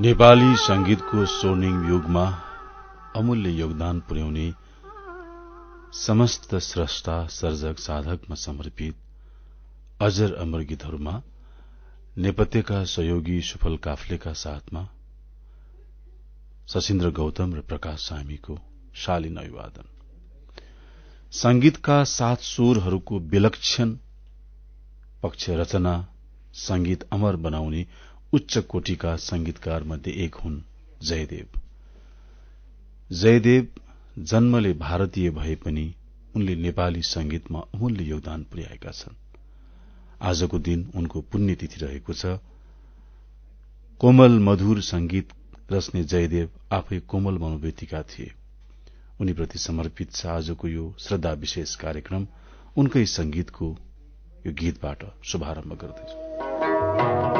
नेपाली संगीतको स्वर्णिम युगमा अमूल्य योगदान पुर्याउने समस्त स्रष्टा सर्जक साधकमा समर्पित अजर अमर गीतहरूमा नेपथ्यका सहयोगी सुफल काफ्लेका साथमा सशिन्द्र गौतम र प्रकाश सामीको शालीन अभिवादन। संगीतका सात स्वरहरूको विलक्षण पक्ष रचना संगीत अमर बनाउने उच्च कोटिका संगीतकार मध्ये एक हुन् जयदेव। जयदेव जन्मले भारतीय भए पनि उनले नेपाली संगीतमा अमूल्य योगदान पुर्याएका छन्। आजको दिन उनको पुण्यतिथि रहेको छ। कोमल मधुर संगीत रच्ने जयदेव आफै कोमल मनोवृत्तिका थिए। उनीप्रति समर्पित छ आजको यो श्रद्धा विशेष कार्यक्रम। उनकै संगीतको यो गीतबाट शुभारम्भ गर्दैछु।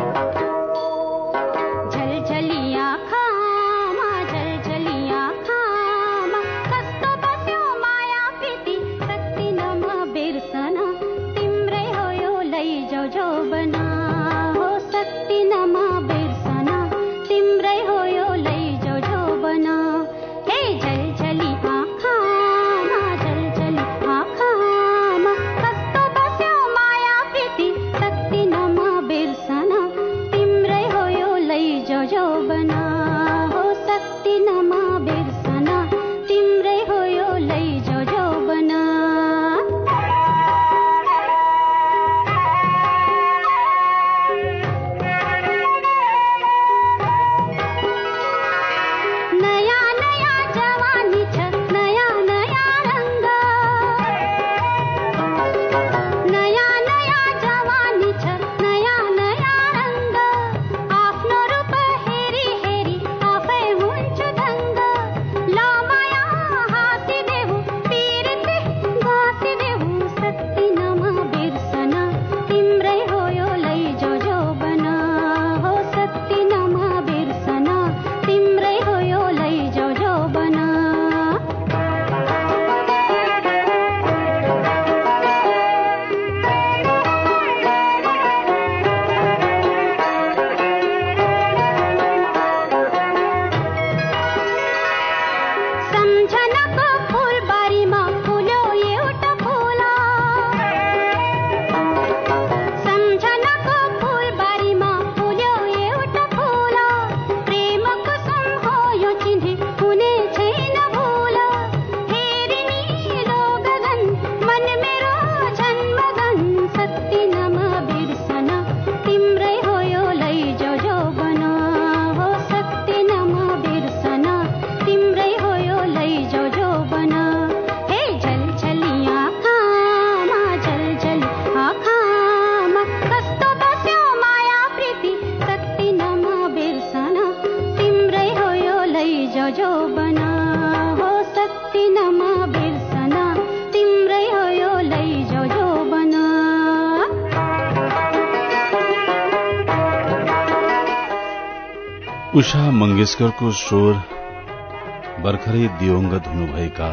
उषा मंगेशकरको स्वर भर्खरै दिवंगत हुनुभएका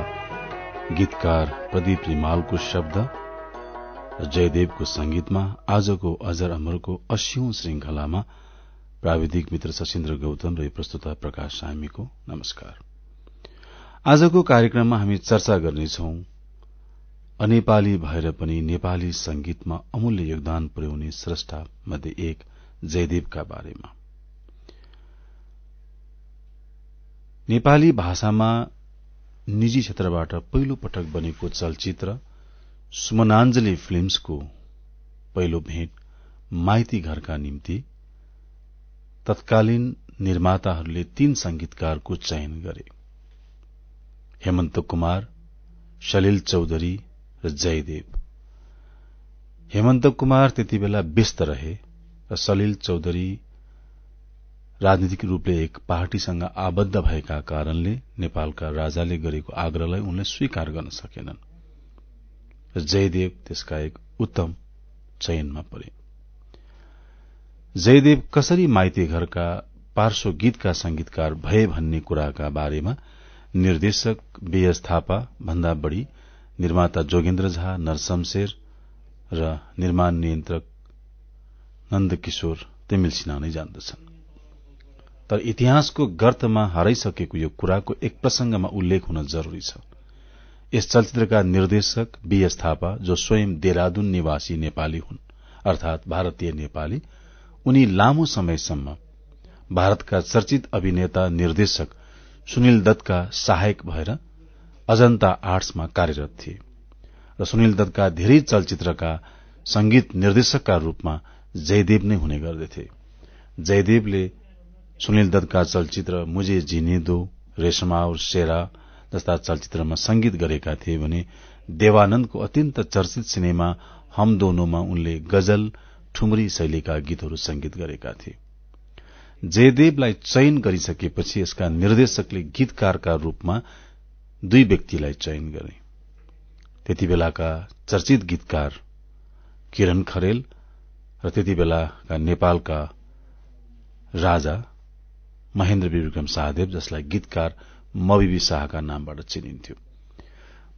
गीतकार प्रदीप रिमालको शब्द र जयदेवको संगीतमा आजको अजर अमरको अस्यौं श्रृंखलामा प्राविधिक मित्र सशिन्द्र गौतम र प्रस्तुता प्रकाश सामीको नमस्कार। आजको कार्यक्रममा हामी चर्चा गर्नेछौ अनेपाली भएर पनि नेपाली संगीतमा अमूल्य योगदान पुर्याउने श्रष्टा मध्ये एक जयदेवका बारेमा। नेपाली भाषामा निजी क्षेत्रबाट पहिलो पटक बनेको चलचित्र सुमनाञ्जली फिल्मसको पहिलो भेट माइती घरका निम्ति तत्कालीन निर्माताहरूले तीन संगीतकारको चयन गरे। हेमन्त कुमार सलिल चौधरी र जयदेव। हेमन्त कुमार त्यति बेला व्यस्त रहे र सलिल चौधरी राजनीतिक रूपले एक पार्टीसँग आबद्ध भएका कारणले नेपालका राजाले गरेको आग्रहलाई उनले स्वीकार गर्न सकेनन्। जयदेव त्यसका एक उत्तम चयनमा परे। जयदेव कसरी माइती घरका पार्श्व गीतका संगीतकार भए भन्ने कुराका बारेमा निर्देशक बीएस थापा भन्दा बढ़ी निर्माता जोगेन्द्र झा नरसमशेर र निर्माण नियन्त्रक नन्दकिशोर तिमिल सिन्हा नै जान्दछन्। तर इतिहासको गर्तमा हराइसकेको यो कुराको एक प्रसंगमा उल्लेख हुन जरूरी छ। यस चलचित्रका निर्देशक बीएस थापा जो स्वयं देहरादून निवासी नेपाली हुन् अर्थात भारतीय नेपाली उनी लामो समयसम्म भारतका चर्चित अभिनेता निर्देशक सुनिल दत्तका सहायक भएर अजन्ता आर्ट्समा कार्यरत थिए र सुनिल दत्तका धेरै चलचित्रका संगीत निर्देशकका रूपमा जयदेव नै हुने गर्दथे जयदेवले सुनिल दत्तका चलचित्र मुझे जिने दो रेशमा और शेरा जस्ता चलचित्रमा संगीत गरेका थिए भने देवानन्दको अत्यन्त चर्चित सिनेमा हम दोनोमा उनले गजल ठुमरी शैलीका गीतहरू संगीत गरेका थिए। जयदेवलाई चयन गरिसकेपछि यसका निर्देशकले गीतकारका रूपमा दुई व्यक्तिलाई चयन गरे। त्यति बेलाका चर्चित गीतकार किरण खरेल र त्यति बेलाका नेपालका राजा महेन्द्र विक्रम शाहदेव जसलाई गीतकार मविबी शाहका नामबाट चिनिन्थ्यो।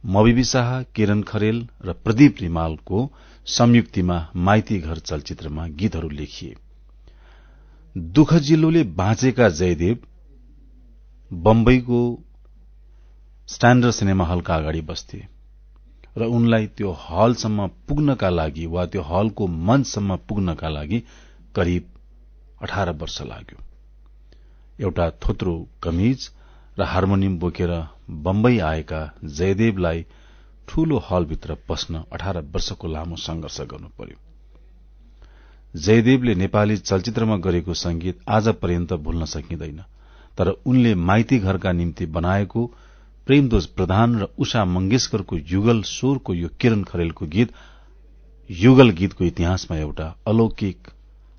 मविबी शाह किरण खरेल र प्रदीप रिमालको संयुक्तिमा माइती घर चलचित्रमा गीतहरू लेखिए। दुख जिल्लोले बाँचेका जयदेव बम्बईको स्ट्याण्डर्ड सिनेमा हलका अगाडि बस्थे र उनलाई त्यो हलसम्म पुग्नका लागि वा त्यो हलको मञ्चसम्म पुग्नका लागि करिब अठार वर्ष लाग्यो। एउटा थोत्रो कमिज र हार्मोनियम बोकेर बम्बई आएका जयदेवलाई ठूलो हलभित्र पस्न अठार वर्षको लामो संघर्ष गर्नु पर्यो जयदेवले नेपाली चलचित्रमा गरेको संगीत आज पर्यन्त भुल्न सकिँदैन तर उनले माइती घरका निम्ति बनाएको प्रेमदोज प्रधान र उषा मंगेशकरको युगल स्वरको यो किरण खरेलको गीत युगल गीतको इतिहासमा एउटा अलौकिक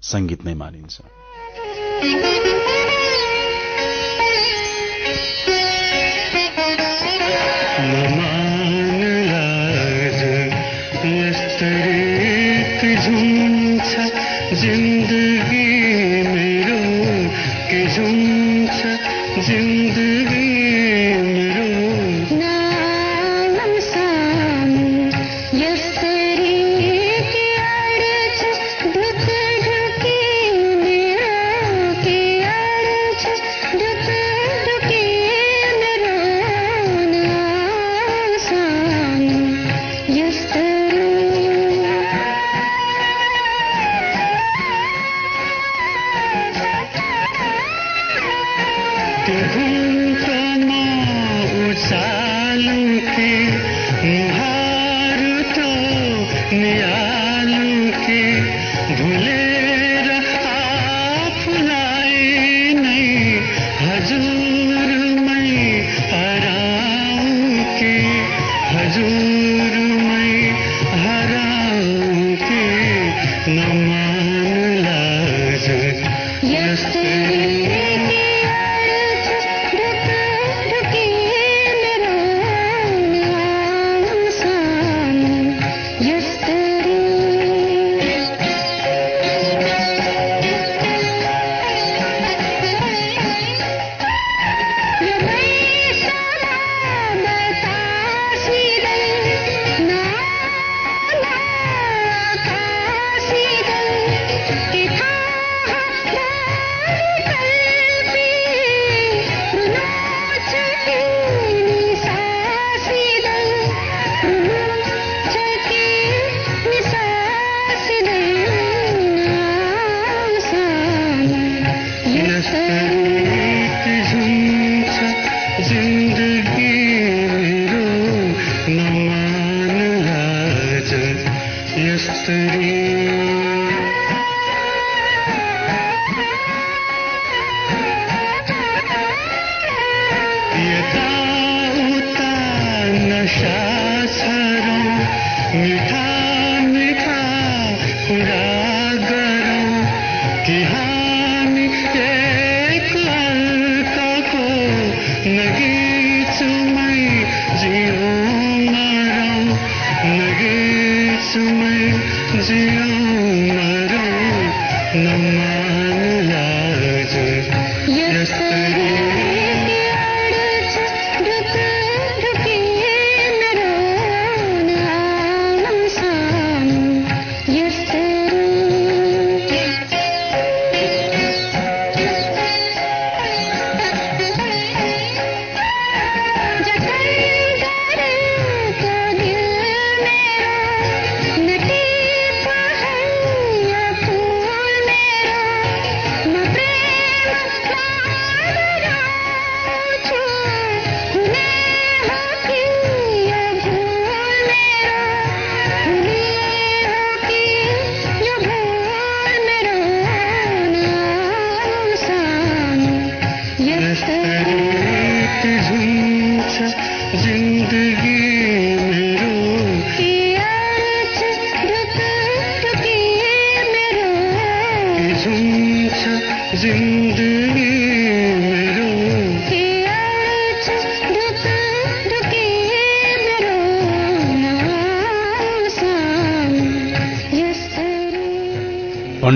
संगीत नै मानिन्छ। कि हामी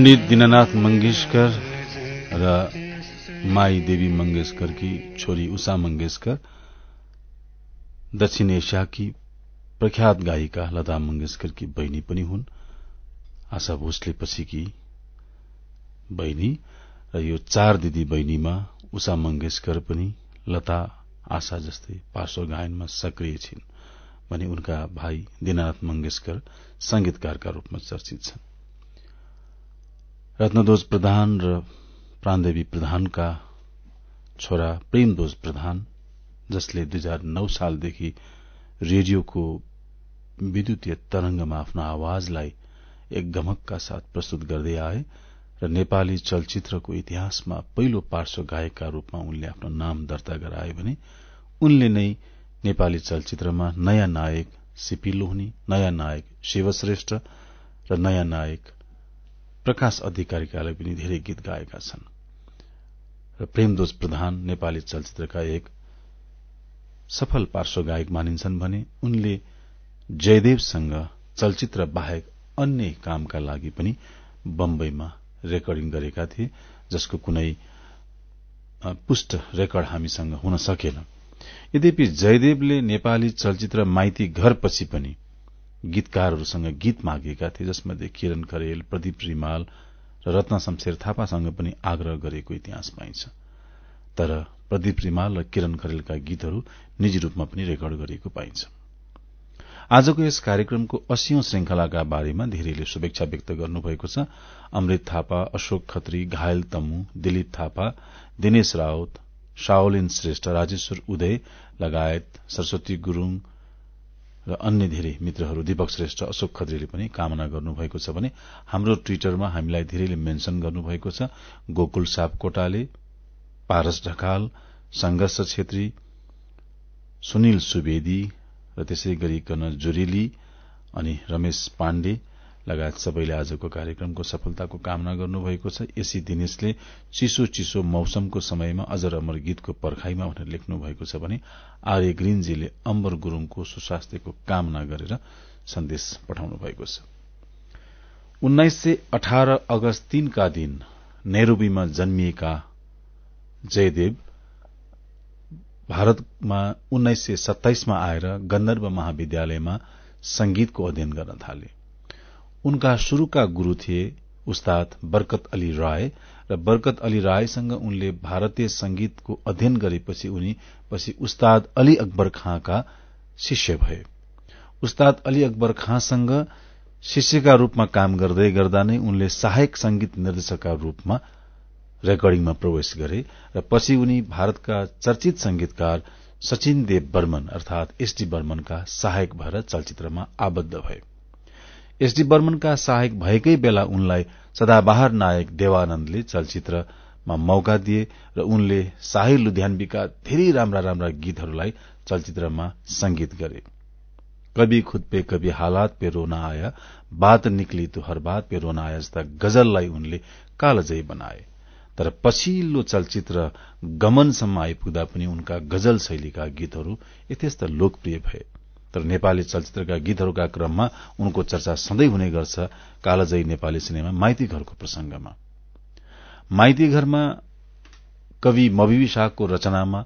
पण्डित दीननाथ मंगेशकर र माई देवी मंगेशकरकी छोरी उषा मंगेशकर दक्षिण एसियाकी प्रख्यात गायिका लता मंगेशकरकी बहिनी पनि हुन्। आशा भोसले पछिकी बहिनी र यो चार दिदी बहिनीमा उषा मंगेशकर पनि लता आशा जस्तै पार्श्व गायनमा सक्रिय छिन् भने उनका भाइ दीननाथ मंगेशकर संगीतकारका रूपमा चर्चित छन्। रत्नदोज प्रधान र प्राणदेवी प्रधानका छोरा प्रेमदोज प्रधान जसले दुई हजार नौ सालदेखि रेडियोको विद्युतीय तरंगमा आफ्नो आवाजलाई एक गमकका साथ प्रस्तुत गर्दै आए र नेपाली चलचित्रको इतिहासमा पहिलो पार्श्व गायकका रूपमा उनले आफ्नो नाम दर्ता गराए भने उनले नै नेपाली चलचित्रमा नयाँ नायक सीपी लोहनी नयाँ नायक शिवश्रेष्ठ र नयाँ नायक प्रकाश अधिकारीका लागि पनि धेरै गीत गाएका छन्। र प्रेमदोज प्रधान नेपाली चलचित्रका एक सफल पार्श्व गायक मानिन्छन् भने उनले जयदेवसँग चलचित्र बाहेक अन्य कामका लागि पनि बम्बईमा रेकर्डिङ गरेका थिए जसको कुनै पुष्ट रेकर्ड हामीसँग हुन सकेन। यद्यपि जयदेवले नेपाली चलचित्र माइती घरपछि पनि गीतकारहरूसँग गीत मागेका थिए जसमध्ये किरण करेल प्रदीप रिमाल र रत्न शमशेर थापासँग पनि आग्रह गरेको इतिहास पाइन्छ तर प्रदीप रिमाल र किरण करेलका गीतहरू निजी रूपमा पनि रेकर्ड गरिएको पाइन्छ। आजको यस कार्यक्रमको अस्सीौं श्रृंखलाका बारेमा धेरैले शुभेच्छा व्यक्त गर्नुभएको छ। अमृत थापा अशोक खत्री घायल तमु दिलीप थापा दिनेश रावत शाओलिन श्रेष्ठ राजेश्वर उदय लगायत सरस्वती गुरूङ र अन्य धेरै मित्रहरू दीपक श्रेष्ठ अशोक खत्रीले पनि कामना गर्नुभएको छ भने हाम्रो ट्वीटरमा हामीलाई धेरैले मेन्शन गर्नुभएको छ। गोकुल सापकोटाले पारस ढकाल संघर्ष छेत्री सुनिल सुवेदी र त्यसै गरिकन जुरेली अनि रमेश पाण्डे लगायत सबैले आजको कार्यक्रमको सफलताको कामना गर्नुभएको छ। एसी दिनेशले चिसो चिसो मौसमको समयमा अजर अमर गीतको पर्खाईमा भनेर लेख्नु भएको छ भने आर्य ग्रीनजीले अम्बर गुरूङको सुस्वास्थ्यको कामना गरेर सन्देश पठाउनु भएको छ। उन्नाइस सय अठार अगस्त तीनका दिन नेरोबीमा जन्मिएका जयदेव भारतमा उन्नाइस सय सत्ताइसमा आएर गन्धर्व महाविद्यालयमा संगीतको अध्ययन गर्न थाले। उनका शुरूका गुरू थिए उस्ताद बरकत अली राय र बरकत अली रायसँग उनले भारतीय संगीतको अध्ययन गरेपछि उनी पछि उस्ताद अली अकबर खाँका शिष्य भए। उस्ताद अली अकबर खाँसँग शिष्यका रूपमा काम गर्दै गर्दा नै उनले सहायक संगीत निर्देशकका रूपमा रेकर्डिङमा प्रवेश गरे र पछि उनी भारतका चर्चित संगीतकार सचिन देव बर्मन अर्थात एसडी बर्मनका सहायक भएर चलचित्रमा आबद्ध भए। एसडी बर्मनका सहायक भएकै बेला उनलाई सदाबहार नायक देवानन्दले चलचित्रमा मौका दिए र उनले शाही लुध्यानबीका धेरै राम्रा राम्रा गीतहरूलाई चलचित्रमा संगीत गरे। कवि खुद पे कवि हालात पे रोना आया बात निक्ली तो हर बात पे रोना आया जस्ता गजललाई उनले कालजयी बनाए। तर पछिल्लो चलचित्र गमनसम्म आइपुग्दा पनि उनका गजल शैलीका गीतहरू यथेष्ट लोकप्रिय भए। तर नेपाली चलचित्रका गीतहरूका क्रममा उनको चर्चा सधैँ हुने गर्छ कालजयी नेपाली सिनेमा माइती घरको प्रसंगमा माइती घरमा कवि मविवी शाहको रचनामा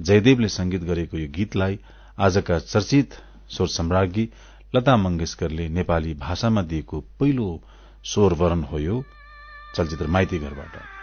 जयदेवले संगीत गरेको यो गीतलाई आजका चर्चित स्वर सम्राज्ञी लता मंगेशकरले नेपाली भाषामा दिएको पहिलो स्वर वरण हो यो चलचित्र माइती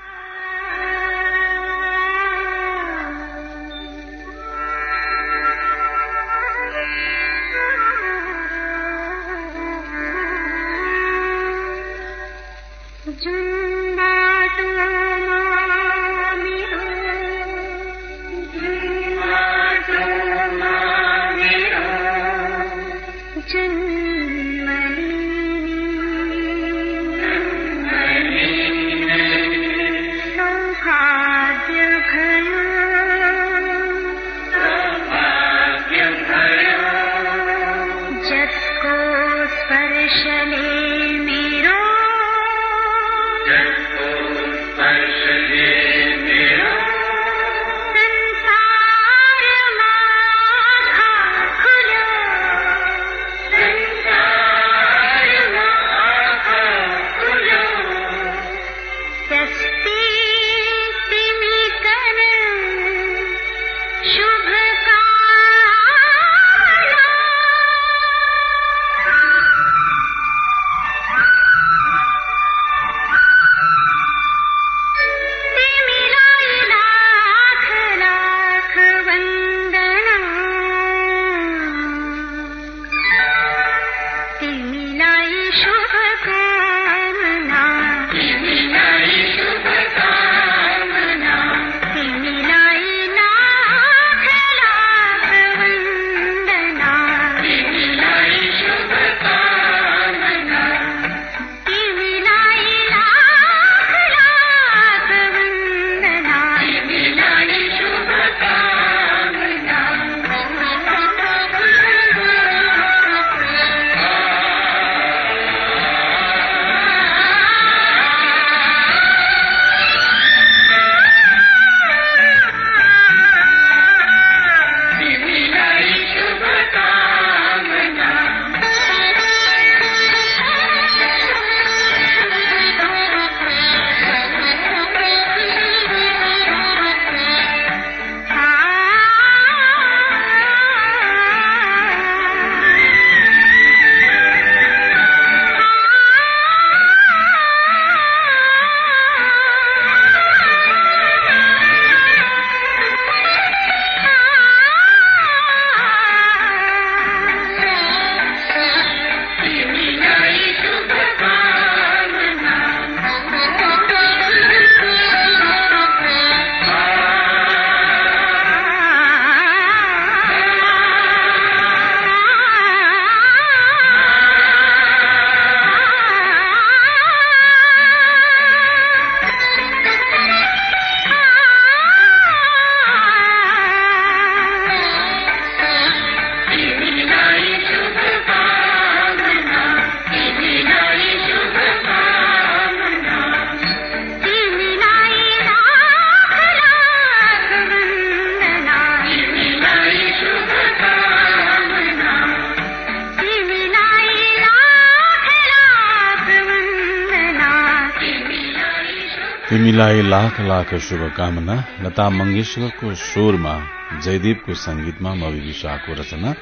लाख शुभकामना लता मंगेशकरको स्वरमा जयदेवको संगीतमा मवि शाहको रचना।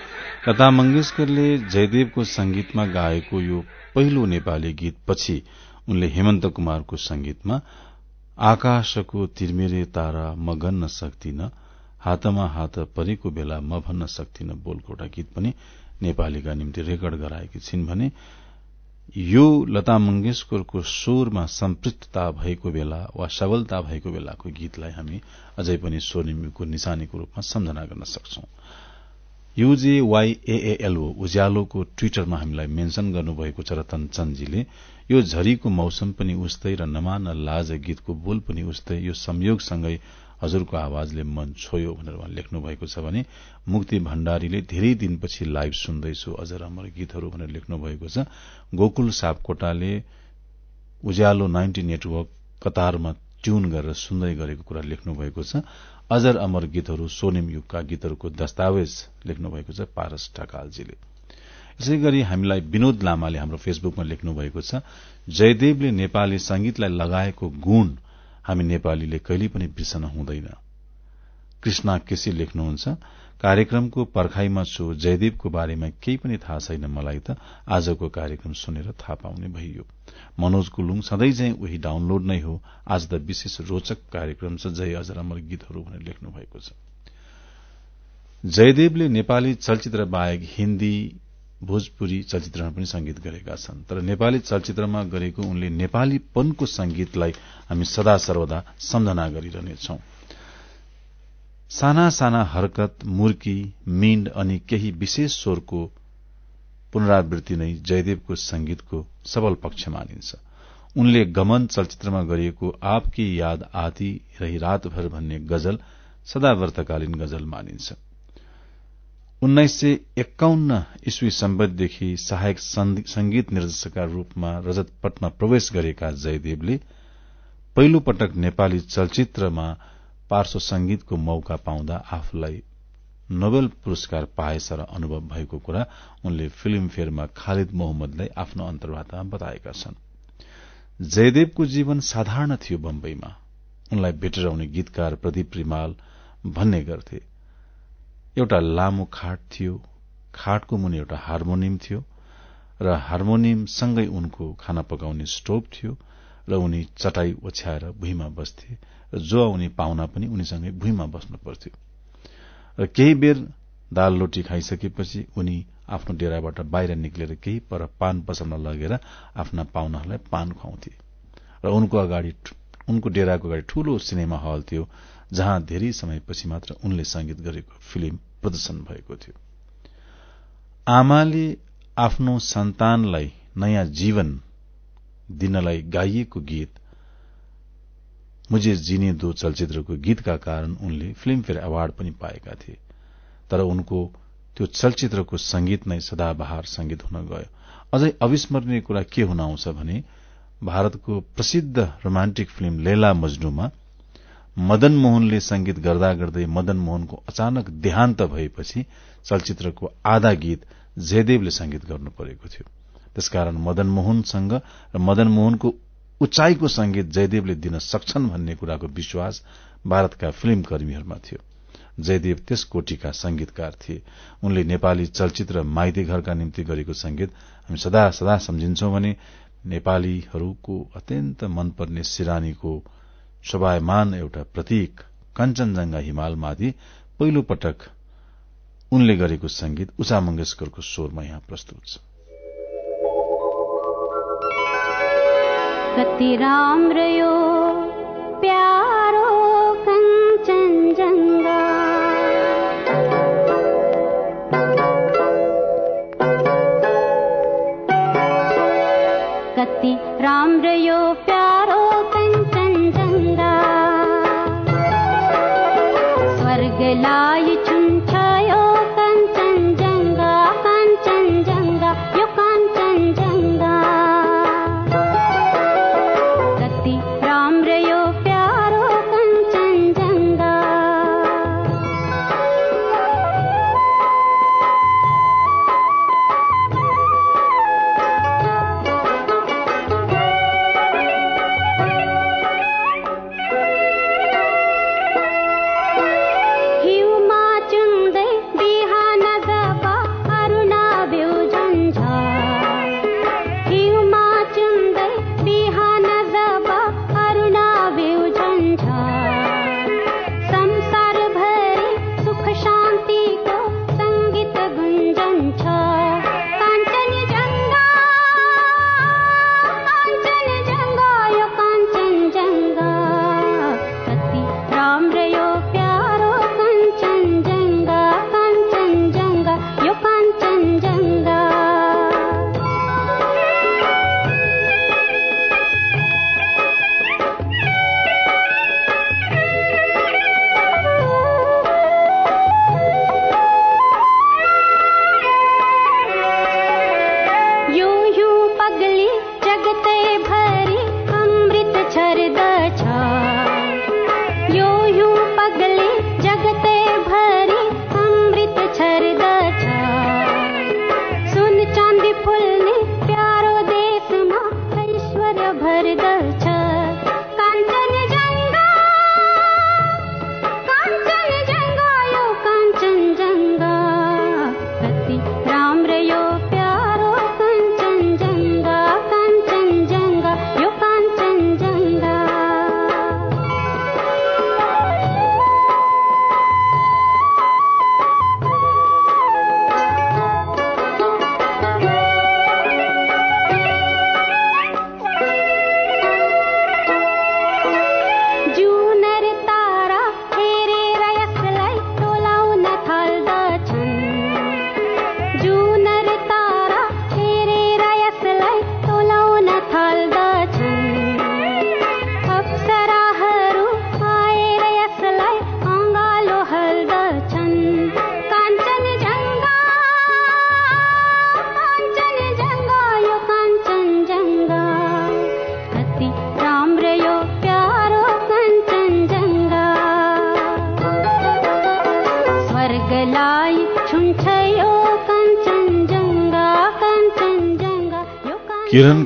लता मंगेशकरले जयदेवको संगीतमा गाएको यो पहिलो नेपाली गीत पछि उनले हेमन्त कुमारको संगीतमा आकाशको तिर्मेरे तारा म गन्न सक्दिन हातमा हात परेको बेला म भन्न सक्दिन बोलको एउटा गीत पनि नेपालीका निम्ति रेकर्ड गराएकी छिन् भने यो लता मंगेशकरको स्वरमा सम्पृक्तता भएको बेला वा सबलता भएको बेलाको गीतलाई हामी अझै पनि स्वर्णिमको निशानीको रूपमा सम्झना गर्न सक्छौ। युजेवाईएएलओ उज्यालोको ट्वीटरमा हामीलाई मेन्शन गर्नुभएको छ रतन चन्दजीले यो झरीको मौसम पनि उस्तै र नमान लाज गीतको बोल पनि उस्तै यो संयोगसँगै हजुरको आवाजले मन छोयो भनेर उहाँ लेख्नु भएको छ भने मुक्ति भण्डारीले धेरै दिनपछि लाइभ सुन्दैछु। अझ राम्रो गीतहरू भनेर लेख्नु भएको छ। गोकुल सापकोटाले उज्यालो नाइन्टी नेटवर्क कतारमा ट्यून गरेर सुन्दै गरेको कुरा लेख्नु भएको छ। अजर अमर गीतहरू सोनिम युगका गीतहरूको दस्तावेज लेख्नु भएको छ। पारस ढकालजीले। यसै गरी हामीलाई विनोद लामाले हाम्रो फेसबुकमा लेख्नु भएको छ जयदेवले नेपाली संगीतलाई लगाएको गुण हामी नेपालीले कहिल्यै पनि बिर्सन हुँदैन। कृष्णा केसी लेख्नुहुन्छ कार्यक्रमको पर्खाईमा छु जयदेवको बारेमा केही पनि थाहा छैन मलाई त आजको कार्यक्रम सुनेर थाहा पाउने भइयो। मनोज कुलुङ सधैँ चाहिँ उही डाउनलोड नै हो आज त विशेष रोचक कार्यक्रम छ जय अझ राम्रो गीतहरू भनेर लेख्नु भएको छ। जयदेवले नेपाली चलचित्र बाहेक हिन्दी भोजपुरी चलचित्रमा पनि संगीत गरेका छन्। तर नेपाली चलचित्रमा गरेको उनले नेपालीपनको संगीतलाई हामी सदा सर्वदा सम्झना गरिरहनेछौ। साना साना हरकत मुर्की मिण्ड अनि केही विशेष स्वरको पुनरावृत्ति नै जयदेवको संगीतको सबल पक्ष मानिन्छ। उनले गमन चलचित्रमा गरिएको आपकी याद आती रही रातभर भन्ने गजल सदावर्तकालीन गजल मानिन्छ। उन्नाइस सय एकाउन्न इस्वी सम्बन्धदेखि सहायक संगीत निर्देशकका रूपमा रजतपटमा प्रवेश गरेका जयदेवले पहिलो पटक नेपाली चलचित्रमा पार्श्व संगीतको मौका पाउँदा आफूलाई नोबेल पुरस्कार पाएछ र अनुभव भएको कुरा उनले फिल्मफेयरमा खालिद मोहम्मदलाई आफ्नो अन्तर्वार्तामा बताएका छन्। जयदेवको जीवन साधारण थियो बम्बईमा। उनलाई भेटेर आउने गीतकार प्रदीप रिमाल भन्ने गर्थे। एउटा लामो खाट थियो। खाटको मुनि एउटा हार्मोनियम थियो र हार्मोनियमसँगै उनको खाना पकाउने स्टोभ थियो र उनी चटाई ओछ्याएर भुइँमा बस्थे र जो आउने पाहुना पनि उनीसँगै भुइँमा बस्नु पर्थ्यो। र केही बेर दाल रोटी खाइसकेपछि उनी आफ्नो डेराबाट बाहिर निक्लेर केही पर पान पसलमा लगेर आफ्ना पाहुनाहरूलाई पान खुवाउँथे र उनको अगाडि उनको डेराको अगाडि ठूलो सिनेमा हल थियो जहाँ धेरै समयपछि मात्र उनले संगीत गरेको फिल्म प्रदर्शन भएको थियो। आमाले आफ्नो सन्तानलाई नयाँ जीवन दिनलाई गाइएको गीत मुझे जिने दो चलचित्रको गीतका कारण उनले फिल्मफेयर अवार्ड पनि पाएका थिए तर उनको त्यो चलचित्रको संगीत नै सदाबहार संगीत हुन गयो। अझै अविस्मरणीय कुरा के हुन आउँछ भने भारतको प्रसिद्ध रोमान्टिक फिल्म लेला मजनुमा मदन मोहनले संगीत गर्दा गर्दै मदन मोहनको अचानक देहान्त भएपछि चलचित्रको आधा गीत जयदेवले संगीत गर्नु परेको थियो। त्यसकारण मदन मोहनसँग र मदन मोहनको उचाइको संगीत जयदेवले दिन सक्छन् भन्ने कुराको विश्वास भारतका फिल्म कर्मीहरूमा थियो। जयदेव त्यस कोटिका संगीतकार थिए। उनले नेपाली चलचित्र माइती घरका निम्ति गरेको संगीत हामी सदा सदा सम्झिन्छौं भने नेपालीहरूको अत्यन्त मनपर्ने सिरानीको शोभायमान एउटा प्रतीक कञ्चनजंघा हिमालमाथि पहिलो पटक उनले गरेको संगीत उषा मंगेशकरको स्वरमा यहाँ प्रस्तुत छ। कति राम्रो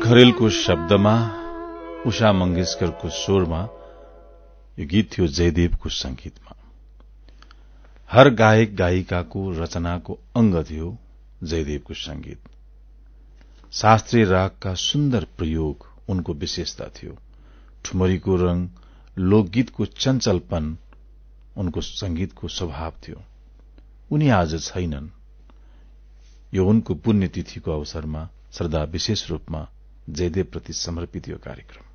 खरेलको शब्दमा उषा मंगेशकरको स्वरमा यो गीत थियो जयदेवको संगीतमा हर गायक गायिकाको रचनाको अंग थियो जयदेवको संगीत शास्त्रीय रागका सुन्दर प्रयोग उनको विशेषता थियो। ठुमरीको रंग लोकगीतको चञ्चलपन उनको संगीतको स्वभाव थियो। उनी आज छैनन्। यो उनको पुण्यतिथिको अवसरमा श्रद्धा विशेष रूपमा जयदेवप्रति समर्पित यो कार्यक्रम।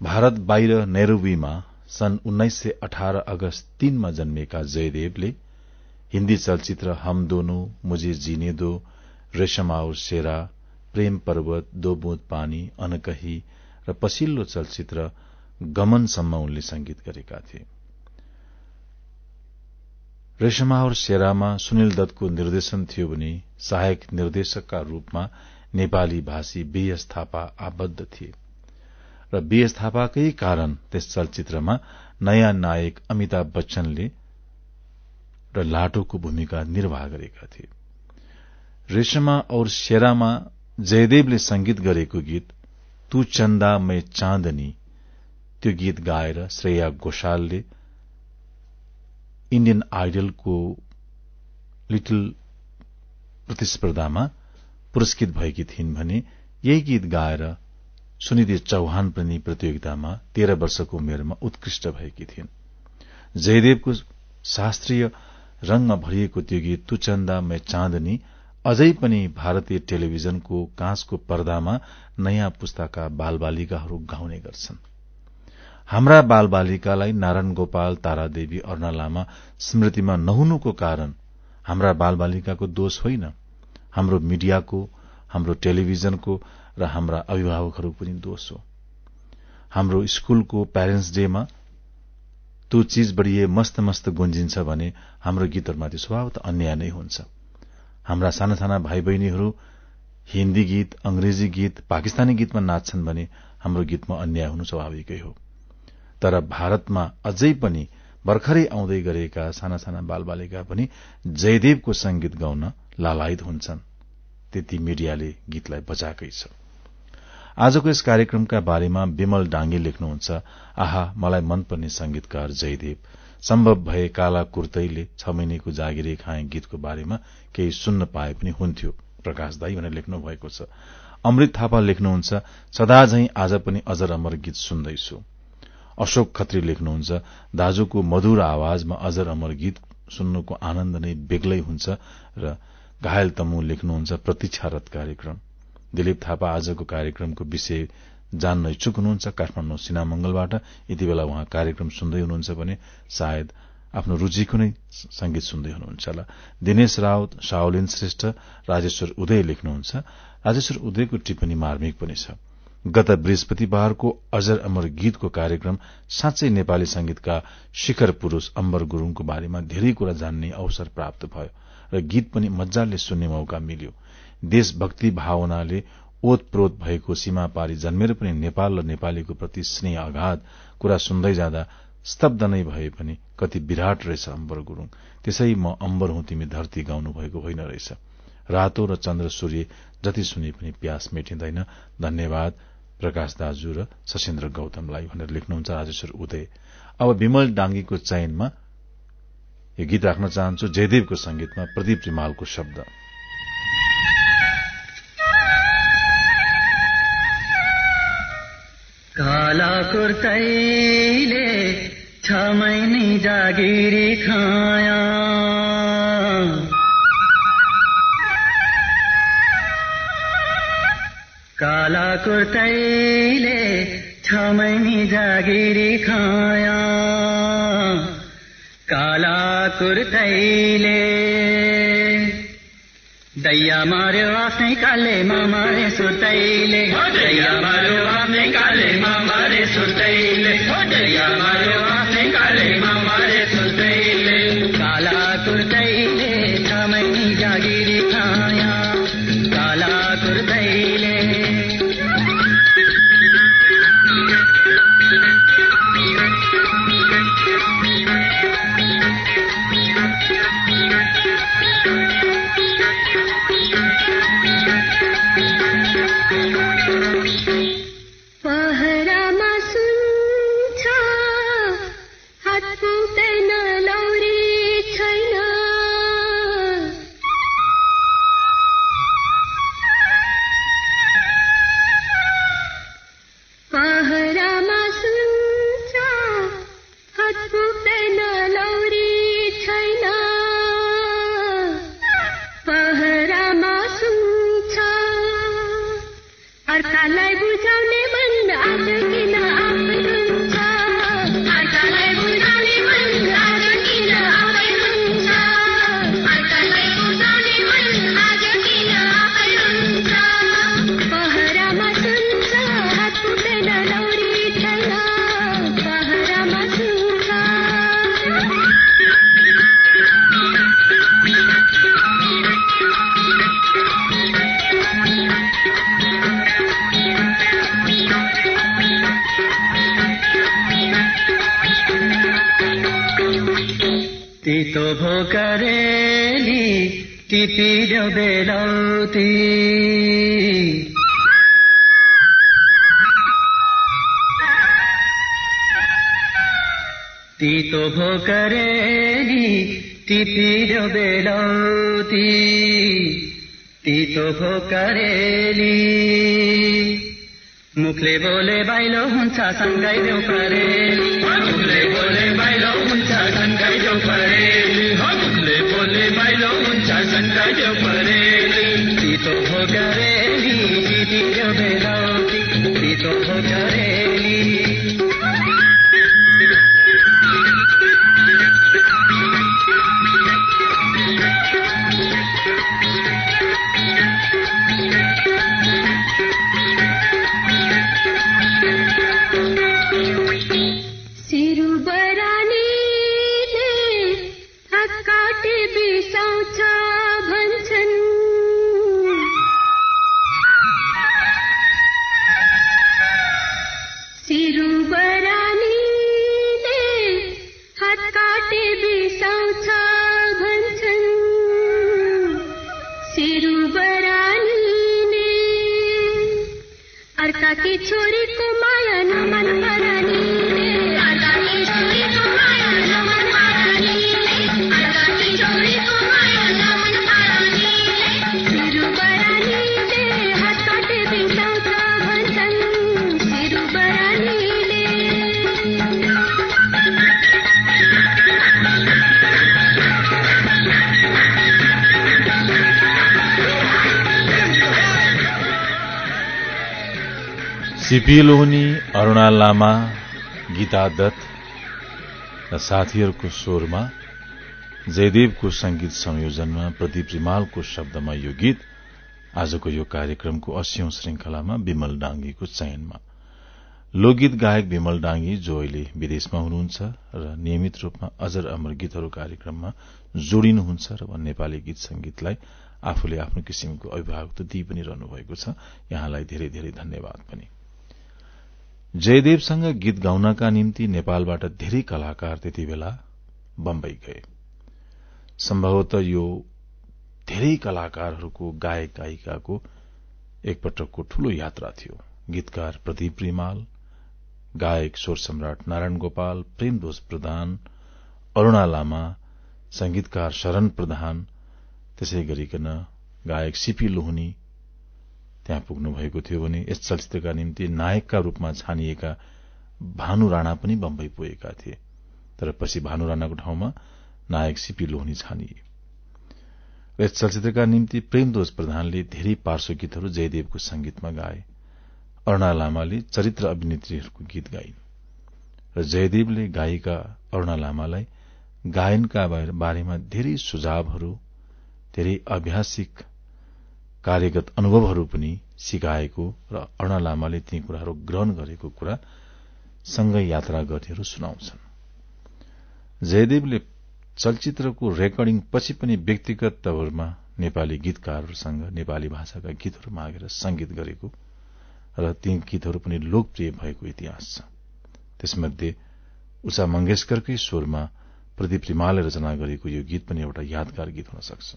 भारत बाहिर नेरूबीमा सन् उन्नाइस सय अठार अगस्त तीनमा जन्मिएका जयदेवले हिन्दी चलचित्र हम दोनो मुझे जीने दो रेशम और शेरा प्रेम पर्वत दो बुँद पानी अनकही र पछिल्लो चलचित्र गमनसम्म उनले संगीत गरेका थिए। रेशमा और शेरामा सुनिल दत्तको निर्देशन थियो भने सहायक निर्देशकका रूपमा नेपाली भाषी बीएस थापा आबद्ध थिए। र बीएस थापाकै कारण त्यस चलचित्रमा नयाँ नायक अमिताभ बच्चनले र लाटोको भूमिका निर्वाह गरेका थिए। रेशमा और शेरामा जयदेवले संगीत गरेको गीत तू चन्दा मै चाँदनी त्यो गीत गाएर श्रेया घोषालले इण्डियन आइडलको लिटल प्रतिस्पर्धामा पुरस्कृत भएकी थिइन् भने यही गीत गाएर सुनिधि चौहान पनि प्रतियोगितामा तेह्र वर्षको उमेरमा उत्कृष्ट भएकी थिइन्। जयदेवको शास्त्रीय रंगमा भरिएको त्यो गीत तुचन्दा मै चाँदनी अझै पनि भारतीय टेलिभिजनको काँचको पर्दामा नयाँ पुस्ताका बालबालिकाहरू गाउने गर्छन्। हाम्रा बालबालिकालाई नारायण गोपाल तारादेवी अर्ना लामा स्मृतिमा नहुनुको कारण हाम्रा बालबालिकाको दोष होइन। हाम्रो मिडियाको हाम्रो टेलिभिजनको र हाम्रा अभिभावकहरू पनि दोष हो। हाम्रो स्कूलको प्यारेन्ट्स डेमा त्यो चीज बढिए मस्त मस्त गुन्जिन्छ भने हाम्रो गीतहरूमाथि स्वभाव त अन्याय नै हुन्छ। हाम्रा साना साना भाइ बहिनीहरू हिन्दी गीत अंग्रेजी गीत पाकिस्तानी गीतमा नाच्छन् भने हाम्रो गीतमा अन्याय हुनु स्वाभाविकै हो। तर भारतमा अझै पनि भर्खरै आउँदै गरेका साना साना बालबालिका पनि जयदेवको संगीत गाउन लालायत हुन्छन्। त्यति मिडियाले गीतलाई बचाएकै छ। आजको यस कार्यक्रमका बारेमा विमल डाङ्गे लेख्नुहुन्छ आहा मलाई मनपर्ने संगीतकार जयदेव। सम्भव भए काला कुर्तैले छ महिनेको जागिरे खाए गीतको बारेमा केही सुन्न पाए पनि हुन्थ्यो। प्रकाश दाई भनेर लेख्नु भएको छ। अमृत थापा लेख्नुहुन्छ सदा झै आज पनि अजर अमर गीत सुन्दैछु। अशोक खत्री लेख्नुहुन्छ दाजुको मधुर आवाजमा अजर अमर गीत सुन्नुको आनन्द नै बेग्लै हुन्छ र घायल तमु लेख्नुहुन्छ प्रतीक्षारत कार्यक्रम। दिलीप थापा आजको कार्यक्रमको विषय जान्न इच्छुक हुनुहुन्छ। काठमाडौँ सिनामंगलबाट यति बेला उहाँ कार्यक्रम सुन्दै हुनुहुन्छ भने सायद आफ्नो रुचिको नै संगीत सुन्दै हुनुहुन्छ होला। दिनेश रावत शाओलिन श्रेष्ठ राजेश्वर उदय लेख्नुहुन्छ। राजेश्वर उदयको टिप्पणी मार्मिक पनि छ। गत बृहस्पतिबारको अजर अमर गीतको कार्यक्रम साँच्चै नेपाली संगीतका शिखर पुरूष अम्बर गुरूङको बारेमा धेरै कुरा जान्ने अवसर प्राप्त भयो। र गीत पनि मजाले सुन्ने मौका मिल्यो। देशभक्ति भावनाले ओतप्रोत भएको सीमा पारी जन्मेर पनि नेपाल र नेपालीको प्रति स्नेह अगाध कुरा सुन्दै जाँदा स्तब्ध नै भए पनि कति विराट रहेछ अम्बर गुरूङ। त्यसै म अम्बर हुँ तिमी धरती गाउनु भएको होइन रहेछ। रातो र चन्द्र सूर्य जति सुने पनि प्यास मेटिँदैन। धन्यवाद प्रकाश दाजु र सशेन्द्र गौतमलाई भनेर लेख्नुहुन्छ राजेश्वर उदय। अब विमल डाङ्गीको चयनमा यो गीत राख्न चाहन्छु जयदेवको संगीतमा प्रदीप रिमालको शब्द। काला कुर्तैले छ महिनी जागिरी खाया। काला कुर्तैले छ महिनी जागिरी खाया। काला कुर्तैले दैया मार्यो आफ्नै कालेमा मारे सुतैले दैया मार्यो हो करेगी तीती जो बेलौती तीतो हो करेली। मुखले बोले बाइलो हुन्छ सँगै परेली मुखले बोले बाइलो हुन्छ सँगै परेली मुखले बोले बाइलो हुन्छ सँगै परेली तीतो हो करेली तीती जो बेलौती तीतो हो करेली। सिपी लोहनी अरूणा लामा गीता दत्त र साथीहरूको स्वरमा जयदेवको संगीत संयोजनमा प्रदीप रिमालको शब्दमा यो गीत आजको यो कार्यक्रमको अस्यौं श्रृंखलामा विमल डाङ्गीको चयनमा। लोकगीत गायक विमल डाङ्गी जो अहिले विदेशमा हुनुहुन्छ र नियमित रूपमा अजर अमर गीतहरू कार्यक्रममा जोडिनुहुन्छ र नेपाली गीत संगीतलाई आफूले आफ्नो किसिमको अभिभावक दिइ पनि रहनु भएको छ। यहाँलाई धेरै धेरै धन्यवाद पनि। जयदेवसँग गीत गाउनका निम्ति नेपालबाट धेरै कलाकार त्यति बेला बम्बई गए। सम्भवत यो धेरै कलाकारहरूको गायक गायिकाको एकपटकको ठूलो यात्रा थियो। गीतकार प्रदीप रिमाल गायक स्वर सम्राट नारायण गोपाल प्रेमदोष प्रधान अरूणा लामा संगीतकार शरण प्रधान त्यसै गरिकन गायक सीपी लोहनी त्यहाँ पुग्नु भएको थियो भने यस चलचित्रका निम्ति नायकका रूपमा छानिएका भानु राणा पनि बम्बई पुगेका थिए। तर पछि भानु राणाको ठाउँमा नायक सीपी लोहनी छानिए। यस चलचित्रका निम्ति प्रेमदोष प्रधानले धेरै पार्श्व गीतहरू जयदेवको संगीतमा गाए। अरूणा लामाले चरित्र अभिनेत्रीहरूको गीत गाइन्। र जयदेवले गायिका अरूणा लामालाई गायनका बारेमा धेरै सुझावहरू धेरै अभ्यासिक कार्यगत अनुभवहरू पनि सिकाएको र अरूणा लामाले ती कुराहरू ग्रहण गरेको कुरा सँगै यात्रा गर्नेहरू सुनाउँछन्। जयदेवले चलचित्रको रेकर्डिङ पछि पनि व्यक्तिगत तवरमा नेपाली गीतकारहरूसँग नेपाली भाषाका गीतहरू मागेर संगीत गरेको र ती गीतहरू पनि लोकप्रिय भएको इतिहास छ। त्यसमध्ये उषा मंगेशकरकै स्वरमा प्रदीप रिमालले रचना गरेको यो गीत पनि एउटा यादगार गीत हुन सक्छ।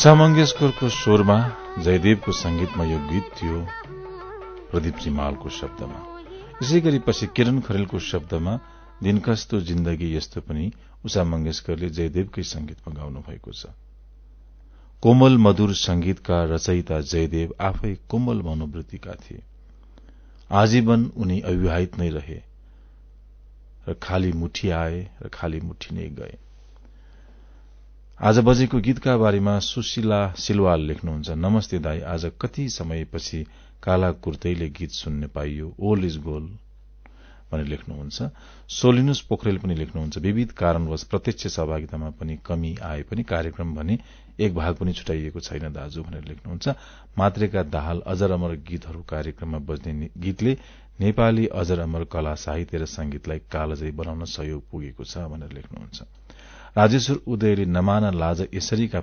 उषा मंगेशकरको स्वरमा जयदेवको संगीतमा यो गीत थियो प्रदीप रिमालको शब्दमा यसै गरी पछि किरण खरेलको शब्दमा दिन कस्तो जिन्दगी यस्तो पनि उषा मंगेशकरले जयदेवकै संगीतमा गाउनु भएको छ कोमल मधुर संगीतका रचयिता जयदेव आफै कोमल मनोवृत्तिका थिए आजीवन उनी अविवाहित नै रहे र खाली मुठी आए र खाली मुठी नै गए आज बजेको गीतका बारेमा सुशीला सिलवाल लेख्नुहुन्छ। नमस्ते दाई आज कति समयपछि काला कुर्तैले गीत सुन्ने पाइयो? ओल्ड इज गोल भनेर लेख्नुहुन्छ। सोलिनुस पोखरेल पनि लेख्नुहुन्छ। विविध कारणवश प्रत्यक्ष सहभागितामा पनि कमी आए पनि कार्यक्रम भने एक भाग पनि छुटाइएको छैन दाजु भनेर लेख्नुहुन्छ। मात्रेका दाहाल अजर अमर गीतहरू कार्यक्रममा बज्ने गीतले नेपाली अजर अमर कला साहित्य र संगीतलाई कालजै बनाउन सहयोग पुगेको छ भनेर लेख्नुहुन्छ। राजेश्वर उदयले नमाना लाज यसरीका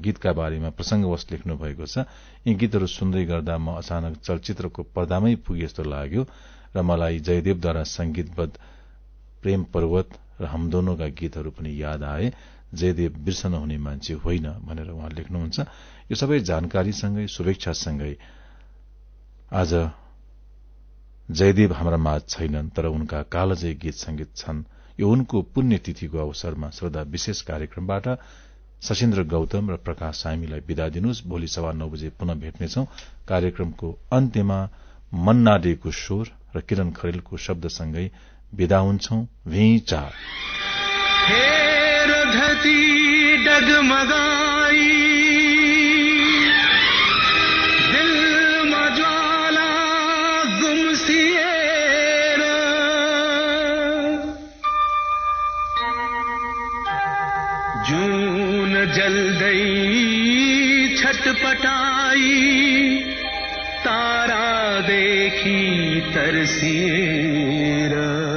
गीतका बारेमा प्रसंगवश लेख्नु भएको छ। यी गीतहरू सुन्दै गर्दा म अचानक चलचित्रको पर्दामै पुगे जस्तो लाग्यो र मलाई जयदेवद्वारा संगीतबद्ध प्रेम पर्वत र हमदोनोका गीतहरू पनि याद आए। जयदेव बिर्सन हुने मान्छे होइन भनेर उहाँ लेख्नुहुन्छ। यो सबै जानकारीसँगै शुभेच्छासँगै आज जयदेव हाम्रा माझ छैनन् तर उनका कालजय गीत संगीत छन्। यो उनको पुण्यतिथिको अवसरमा श्रद्धा विशेष कार्यक्रमबाट सशिन्द्र गौतम र प्रकाश सामीलाई विदा दिनुहोस्। भोलि सवा नौ बजे पुनः भेट्नेछौ। कार्यक्रमको अन्त्यमा मन्नाडेको स्वर र किरण खरेलको शब्दसँगै विदा हुन्छौ। भिचा जलदई छटपटाई तारा देखी तरसी रा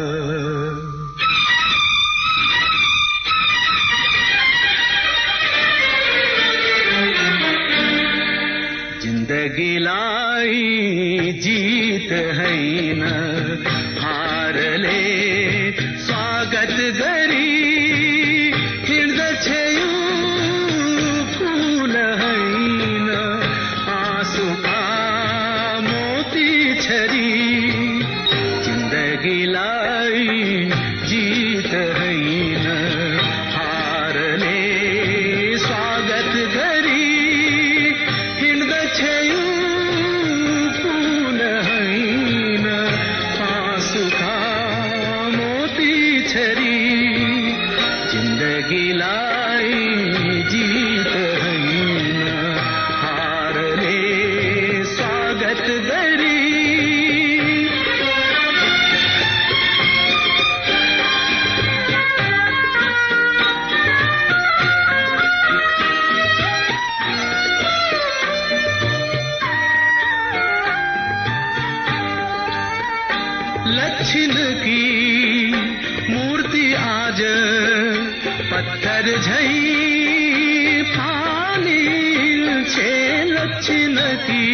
अच्छी नदी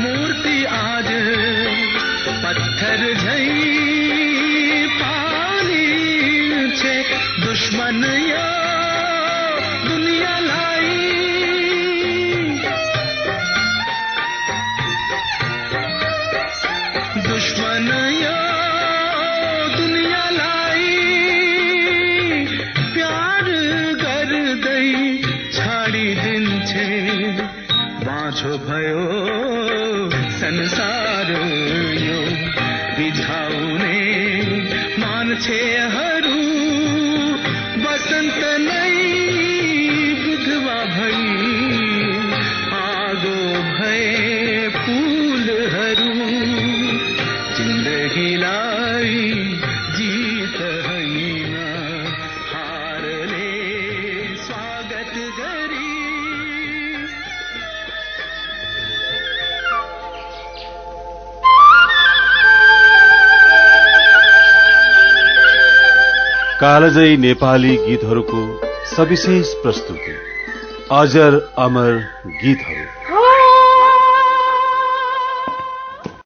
मूर्ति आज पत्थर झी पानी छे। दुश्मन या कालजयी नेपाली गीतहरूको सविशेष प्रस्तुति। अजर अमर गीतहरू।